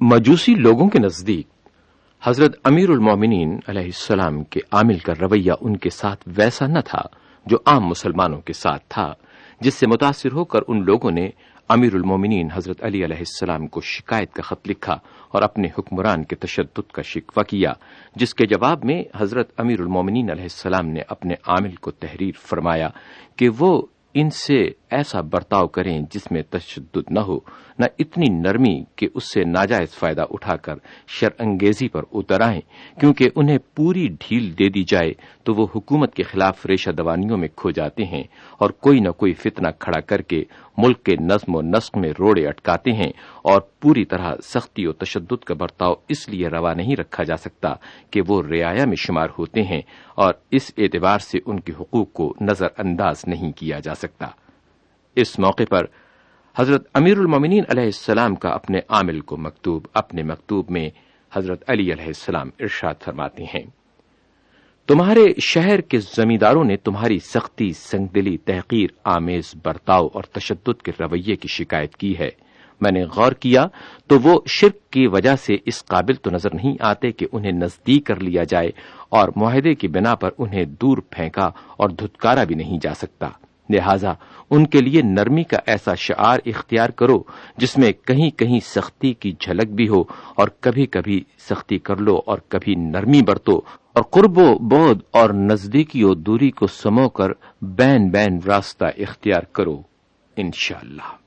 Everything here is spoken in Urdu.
مجوسی لوگوں کے نزدیک حضرت امیر المومنین علیہ السلام کے عامل کا رویہ ان کے ساتھ ویسا نہ تھا جو عام مسلمانوں کے ساتھ تھا، جس سے متاثر ہو کر ان لوگوں نے امیر المومنین حضرت علی علیہ السلام کو شکایت کا خط لکھا اور اپنے حکمران کے تشدد کا شکوہ کیا، جس کے جواب میں حضرت امیر المومنین علیہ السلام نے اپنے عامل کو تحریر فرمایا کہ وہ ان سے ایسا برتاؤ کریں جس میں تشدد نہ ہو، نہ اتنی نرمی کہ اس سے ناجائز فائدہ اٹھا کر شر انگیزی پر اتر آئیں۔ کیونکہ انہیں پوری ڈھیل دے دی جائے تو وہ حکومت کے خلاف ریشہ دوانیوں میں کھو جاتے ہیں اور کوئی نہ کوئی فتنہ کھڑا کر کے ملک کے نظم و نسق میں روڑے اٹکاتے ہیں اور پوری طرح سختی و تشدد کا برتاؤ اس لیے روا نہیں رکھا جا سکتا کہ وہ رعایا میں شمار ہوتے ہیں اور اس اعتبار سے ان کے حقوق کو نظر انداز نہیں کیا جا سکتا۔ اس موقع پر حضرت امیر المومنین علیہ السلام کا اپنے عامل کو مکتوب، اپنے مکتوب میں حضرت علی علیہ السلام ارشاد فرماتے ہیں۔ تمہارے شہر کے زمینداروں نے تمہاری سختی، سنگدلی، تحقیر، آمیز برتاؤ اور تشدد کے رویے کی شکایت کی ہے۔ میں نے غور کیا تو وہ شرک کی وجہ سے اس قابل تو نظر نہیں آتے کہ انہیں نزدیک کر لیا جائے اور معاہدے کی بنا پر انہیں دور پھینکا اور دھتکارا بھی نہیں جا سکتا۔ لہذا ان کے لیے نرمی کا ایسا شعار اختیار کرو جس میں کہیں کہیں سختی کی جھلک بھی ہو اور کبھی کبھی سختی کر لو اور کبھی نرمی برتو اور قرب و بود اور نزدیکی و دوری کو سمو کر بین بین راستہ اختیار کرو انشاءاللہ اللہ